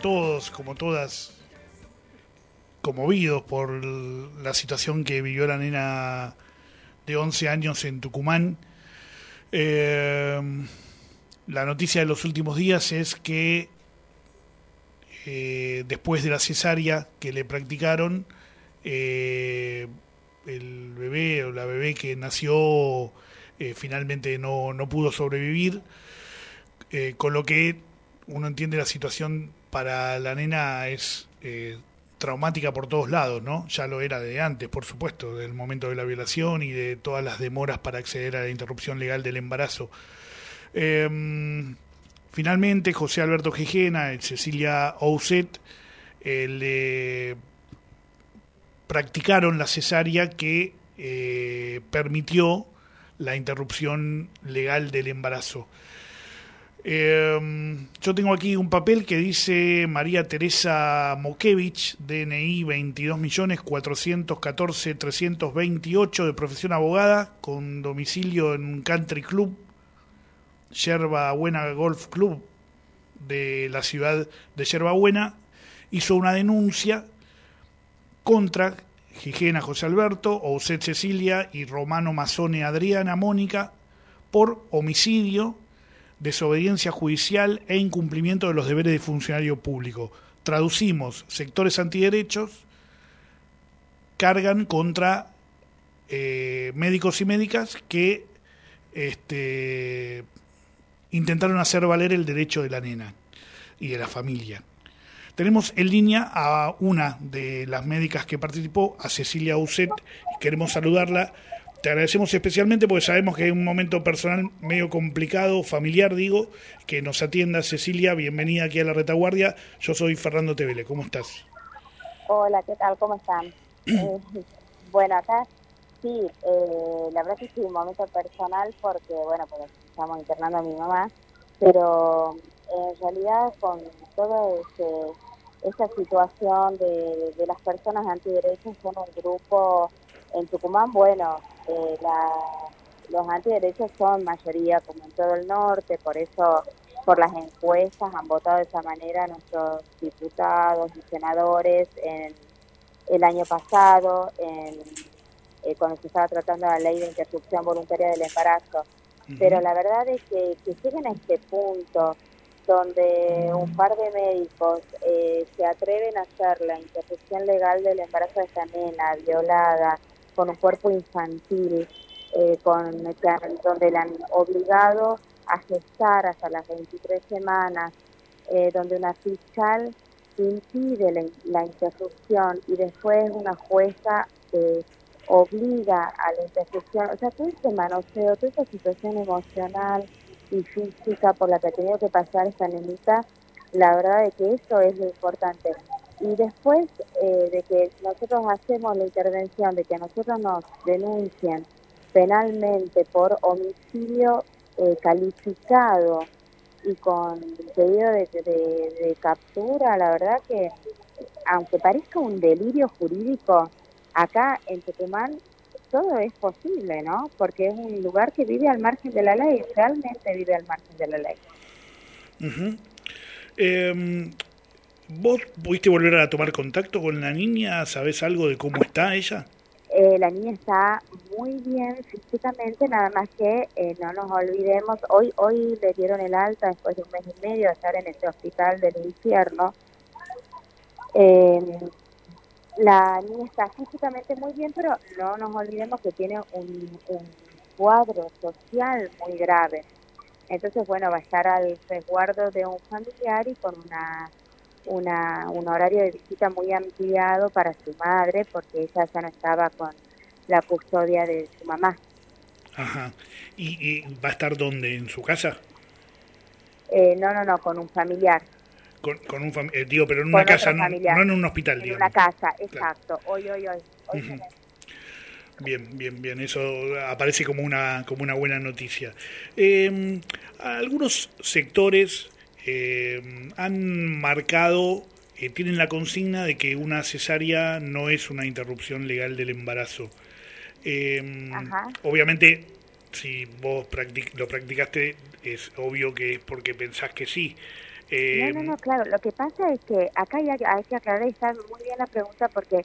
todos, como todas, conmovidos por la situación que vivió la nena de 11 años en Tucumán. Eh, la noticia de los últimos días es que eh, después de la cesárea que le practicaron, eh, el bebé o la bebé que nació finalmente no, no, pudo sobrevivir, con lo que uno entiende la situación para la nena es traumática por todos lados, ¿no? Ya lo era de antes, por supuesto, del momento de la violación y de todas las demoras para acceder a la interrupción legal del embarazo. Em, finalmente, José Alberto Gijena y Cecilia Ouset eh, le practicaron la cesárea que eh, permitió la interrupción legal del embarazo. Eh, yo tengo aquí un papel que dice María Teresa Mokevich, DNI 22.414.328, de profesión abogada, con domicilio en un country club, Yerba Buena Golf Club de la ciudad de Yerba Buena, hizo una denuncia contra Gigena José Alberto, Ouset Cecilia y Romano Mazone Adriana Mónica por homicidio desobediencia judicial e incumplimiento de los deberes de funcionario público. Traducimos, sectores antiderechos cargan contra eh, médicos y médicas que este, intentaron hacer valer el derecho de la nena y de la familia. Tenemos en línea a una de las médicas que participó, a Cecilia Uset, y queremos saludarla. Te agradecemos especialmente porque sabemos que es un momento personal medio complicado, familiar, digo, que nos atienda Cecilia. Bienvenida aquí a la retaguardia. Yo soy Fernando Tevele. ¿Cómo estás? Hola, ¿qué tal? ¿Cómo están? eh, bueno, acá sí, eh, la verdad que sí, un momento personal porque, bueno, pues estamos internando a mi mamá, pero en realidad con toda esta situación de, de las personas antiderechos son un grupo en Tucumán, bueno, eh, la, los antiderechos son mayoría como en todo el norte, por eso por las encuestas han votado de esa manera nuestros diputados y senadores en el año pasado, en, eh, cuando se estaba tratando la ley de interrupción voluntaria del embarazo. Pero la verdad es que, que lleguen a este punto donde un par de médicos eh, se atreven a hacer la interrupción legal del embarazo de esta nena violada, con un cuerpo infantil, eh, con, donde la han obligado a gestar hasta las 23 semanas, eh, donde una fiscal impide la, interrupción y después una jueza eh, obliga a la interrupción. O sea, todo este manoseo, toda esta situación emocional y física por la que ha tenido que pasar esta nenita, la verdad es que eso es lo importante. Y después eh, de que nosotros hacemos la intervención, de que nosotros nos denuncien penalmente por homicidio eh, calificado y con pedido de, captura, la verdad que, aunque parezca un delirio jurídico, acá en Tucumán todo es posible, ¿no? Porque es un lugar que vive al margen de la ley, realmente vive al margen de la ley. ¿Vos pudiste volver a tomar contacto con la niña? ¿Sabés algo de cómo está ella? Eh, la niña está muy bien físicamente, nada más que eh, no nos olvidemos, hoy hoy le dieron el alta después de un mes y medio de estar en este hospital del infierno. Em, la niña está físicamente muy bien, pero no nos olvidemos que tiene un, un cuadro social muy grave. Entonces, bueno, va a estar al resguardo de un familiar y con una una, un horario de visita muy ampliado para su madre porque ella ya no estaba con la custodia de su mamá. Ajá. ¿Y, va a estar dónde? ¿En su casa? Eh, no, no, no, con un familiar. Con, con un familiar, eh, digo, pero en una casa, no, en un hospital, En una casa, exacto. Hoy, hoy, hoy. Bien, bien, bien. Eso aparece como una, como una buena noticia. Eh, algunos sectores eh, han marcado, eh, tienen la consigna de que una cesárea no es una interrupción legal del embarazo. Eh, obviamente si vos lo practicaste, es obvio que es porque pensás que sí. no, no, no, claro. Lo que pasa es que acá hay, hay que aclarar y está muy bien la pregunta porque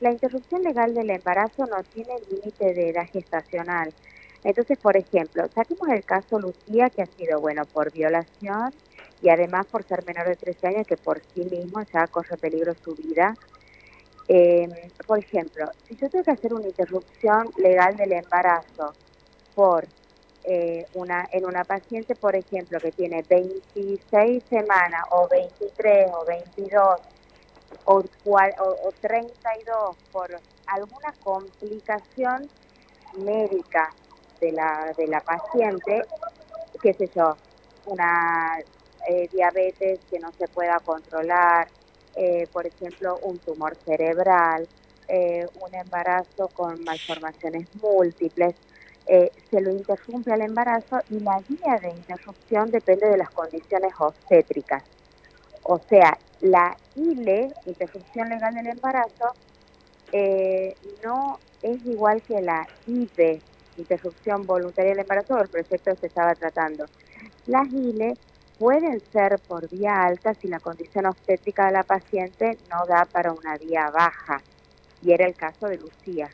la interrupción legal del embarazo no tiene límite de edad gestacional. Entonces, por ejemplo, saquemos el caso Lucía, que ha sido, bueno, por violación y además por ser menor de 13 años, que por sí mismo ya corre peligro su vida. Eh, por ejemplo, si yo tengo que hacer una interrupción legal del embarazo por eh, una en una paciente, por ejemplo, que tiene 26 semanas o 23 o 22 o, o, 32 por alguna complicación médica de la, de la paciente, qué sé yo, una eh, diabetes que no se pueda controlar, eh, por ejemplo, un tumor cerebral, eh, un embarazo con malformaciones múltiples, se lo interrumpe al embarazo y la guía de interrupción depende de las condiciones obstétricas. O sea, la ILE, interrupción legal del embarazo, no es igual que la IVE, interrupción voluntaria del embarazo, el proyecto se estaba tratando. Las ILE pueden ser por vía alta si la condición obstétrica de la paciente no da para una vía baja, y era el caso de Lucía.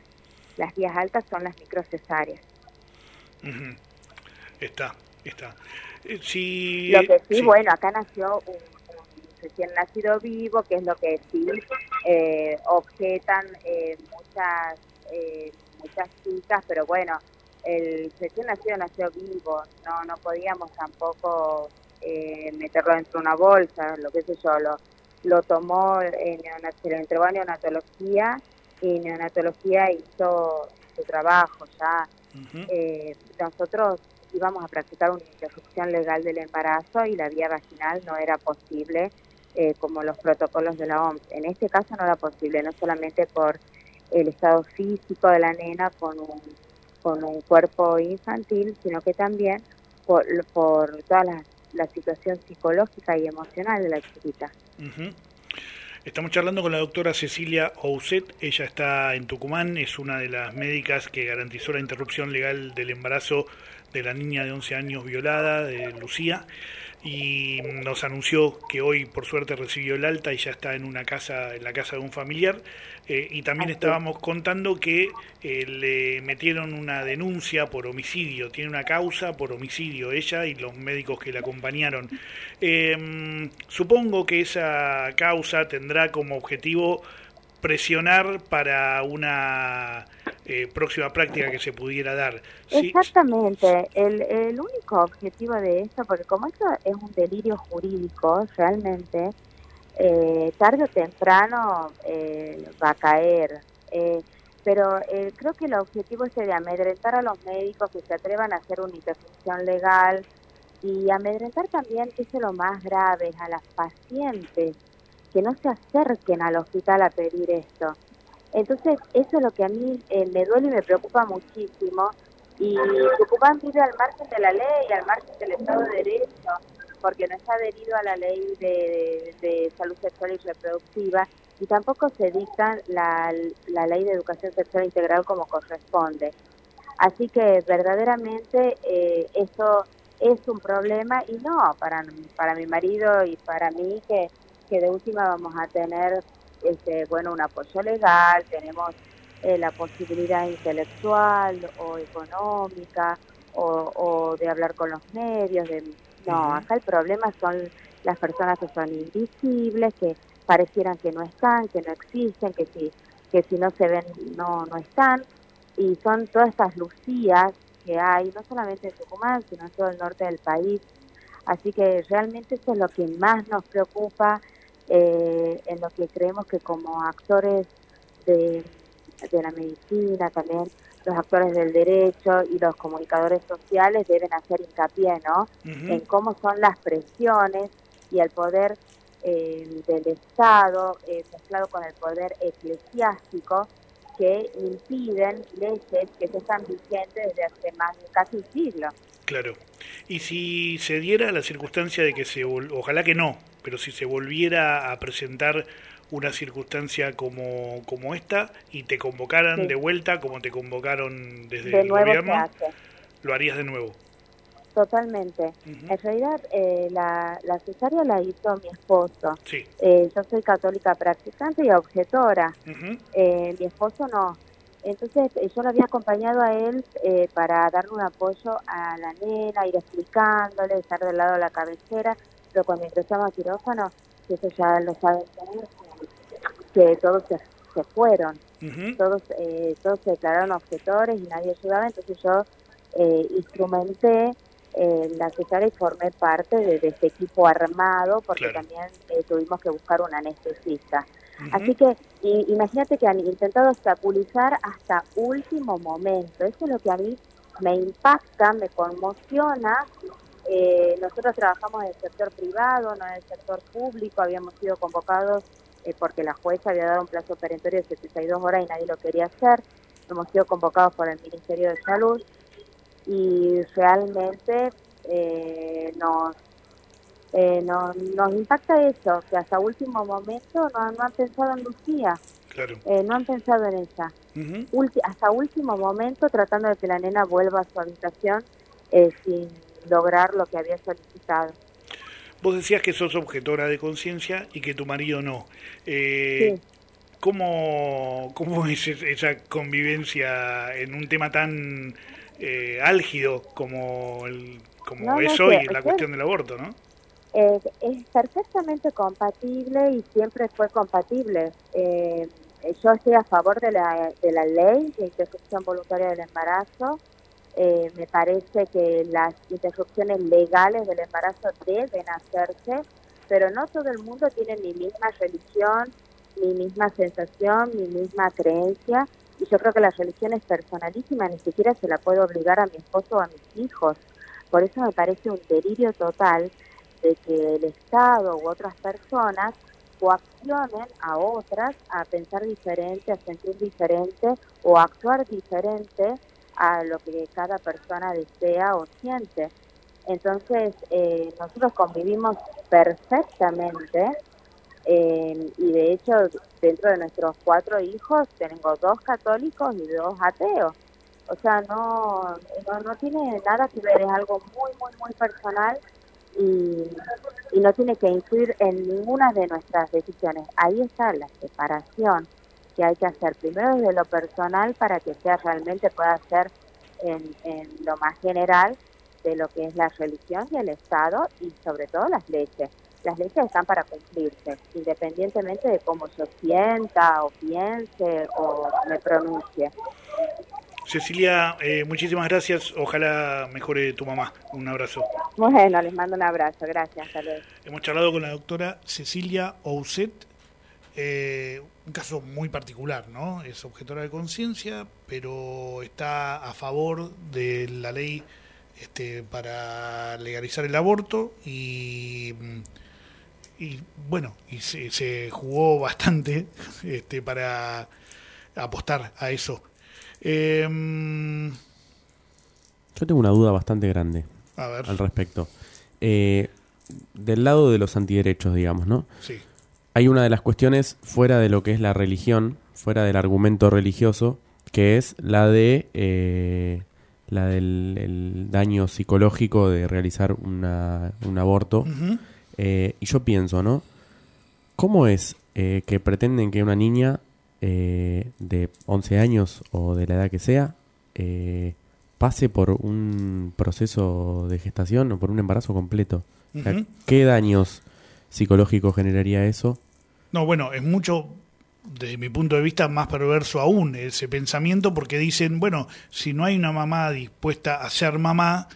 Las vías altas son las microcesáreas. Está, está. Eh, si, lo que sí, bueno, acá nació un, recién nacido vivo, que es lo que sí eh, objetan eh, muchas muchas chicas, pero bueno, el recién nacido nació vivo, no no podíamos tampoco eh, meterlo dentro de una bolsa, lo que sé yo, lo, lo tomó, en se lo entregó a neonatología y neonatología hizo su trabajo ya. eh, nosotros íbamos a practicar una interrupción legal del embarazo y la vía vaginal no era posible eh, como los protocolos de la OMS. En este caso no era posible, no solamente por el estado físico de la nena con un, con un cuerpo infantil, sino que también por, por todas las la situación psicológica y emocional de la chiquita. Estamos charlando con la doctora Cecilia Ouset, ella está en Tucumán, es una de las médicas que garantizó la interrupción legal del embarazo de la niña de 11 años violada, de Lucía y nos anunció que hoy por suerte recibió el alta y ya está en una casa en la casa de un familiar. Eh, y también estábamos contando que eh, le metieron una denuncia por homicidio. Tiene una causa por homicidio ella y los médicos que la acompañaron. Em, supongo que esa causa tendrá como objetivo presionar para una eh, próxima práctica que se pudiera dar. Exactamente, el, único objetivo de esto, porque como esto es un delirio jurídico, realmente, eh, tarde o temprano eh, va a caer. pero creo que el objetivo es de amedrentar a los médicos que se atrevan a hacer una interrupción legal y amedrentar también, que es lo más grave, a las pacientes que no se acerquen al hospital a pedir esto. Entonces, eso es lo que a mí eh, me duele y me preocupa muchísimo. Y Tucumán vive al margen de la ley, al margen del Estado de Derecho, porque no está adherido a la ley de, salud sexual y reproductiva y tampoco se dicta la, ley de educación sexual integral como corresponde. Así que verdaderamente eh, eso es un problema y no para, para mi marido y para mí que que de última vamos a tener este, bueno, un apoyo legal, tenemos eh, la posibilidad intelectual o económica o, de hablar con los medios. De, no, acá el problema son las personas que son invisibles, que parecieran que no están, que no existen, que si, que si no se ven no, no están. Y son todas estas lucías que hay, no solamente en Tucumán, sino en todo el norte del país. Así que realmente eso es lo que más nos preocupa eh, en lo que creemos que como actores de, la medicina, también los actores del derecho y los comunicadores sociales deben hacer hincapié ¿no? en cómo son las presiones y el poder eh, del Estado eh, mezclado con el poder eclesiástico que impiden leyes que se están vigentes desde hace más de casi un siglo. Claro. Y si se diera la circunstancia de que se, ojalá que no, pero si se volviera a presentar una circunstancia como, como esta y te convocaran de vuelta como te convocaron desde el gobierno, lo harías de nuevo. Totalmente. En realidad, eh, la, la, cesárea la hizo mi esposo. Sí. Eh, yo soy católica practicante y objetora. Eh, mi esposo no. Entonces, yo lo había acompañado a él para darle un apoyo a la nena, ir explicándole, estar del lado de la cabecera. Pero cuando ingresamos a quirófano, que eso ya lo saben que todos se, se fueron. todos, todos se declararon objetores y nadie ayudaba. Entonces, yo instrumenté eh, la cesárea y formé parte de, este equipo armado porque también eh, tuvimos que buscar un anestesista. Así que imagínate que han intentado obstaculizar hasta último momento. Eso es lo que a mí me impacta, me conmociona. Eh, nosotros trabajamos en el sector privado, no en el sector público. Habíamos sido convocados eh, porque la jueza había dado un plazo perentorio de 72 horas y nadie lo quería hacer. Hemos sido convocados por el Ministerio de Salud y realmente eh, nos, eh, nos, nos impacta eso, que hasta último momento no, no han pensado en Lucía, eh, no han pensado en ella. hasta último momento tratando de que la nena vuelva a su habitación eh, sin lograr lo que había solicitado. Vos decías que sos objetora de conciencia y que tu marido no. Eh, sí. ¿cómo, ¿Cómo es esa convivencia en un tema tan eh, álgido como, el, como es hoy la cuestión del aborto, ¿no? Es perfectamente compatible y siempre fue compatible. Eh, yo estoy a favor de la, de la ley de interrupción voluntaria del embarazo. Eh, me parece que las interrupciones legales del embarazo deben hacerse, pero no todo el mundo tiene mi misma religión, mi misma sensación, mi misma creencia y yo creo que la religión es personalísima, ni siquiera se la puede obligar a mi esposo o a mis hijos. Por eso me parece un delirio total de que el Estado u otras personas coaccionen a otras a pensar diferente, a sentir diferente o actuar diferente a lo que cada persona desea o siente. Entonces, eh, nosotros convivimos perfectamente eh, y de hecho, dentro de nuestros cuatro hijos, tengo dos católicos y dos ateos. O sea, no, no, tiene nada que ver, es algo muy, muy, muy personal y, y no tiene que influir en ninguna de nuestras decisiones. Ahí está la separación que hay que hacer primero desde lo personal para que sea realmente pueda ser en, lo más general de lo que es la religión y el Estado y sobre todo las leyes las leyes están para cumplirse, independientemente de cómo yo sienta o piense o me pronuncie. Cecilia, eh, muchísimas gracias. Ojalá mejore tu mamá. Un abrazo. Bueno, les mando un abrazo. Gracias. Hasta Hemos charlado con la doctora Cecilia Ouset. Eh, un caso muy particular, ¿no? Es objetora de conciencia, pero está a favor de la ley este, para legalizar el aborto y mm, y bueno, y se, jugó bastante este, para apostar a eso. Em, Yo tengo una duda bastante grande al respecto. Eh, del lado de los antiderechos, digamos, ¿no? Sí. Hay una de las cuestiones fuera de lo que es la religión, fuera del argumento religioso, que es la de eh, la del daño psicológico de realizar una, un aborto. Eh, y yo pienso, ¿no? ¿Cómo es eh, que pretenden que una niña eh, de 11 años o de la edad que sea pase por un proceso de gestación o por un embarazo completo? ¿Qué daños psicológicos generaría eso? No, bueno, es mucho, desde mi punto de vista, más perverso aún ese pensamiento porque dicen, bueno, si no hay una mamá dispuesta a ser mamá,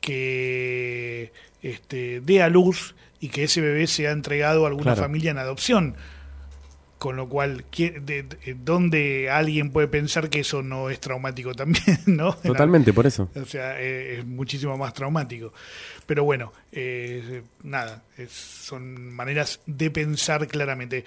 que este, dé a luz y que ese bebé sea entregado a alguna familia en adopción. Con lo cual, de, ¿dónde alguien puede pensar que eso no es traumático también? ¿no? Totalmente, por eso. O sea, eh, es muchísimo más traumático. Pero bueno, eh, nada, son maneras de pensar claramente.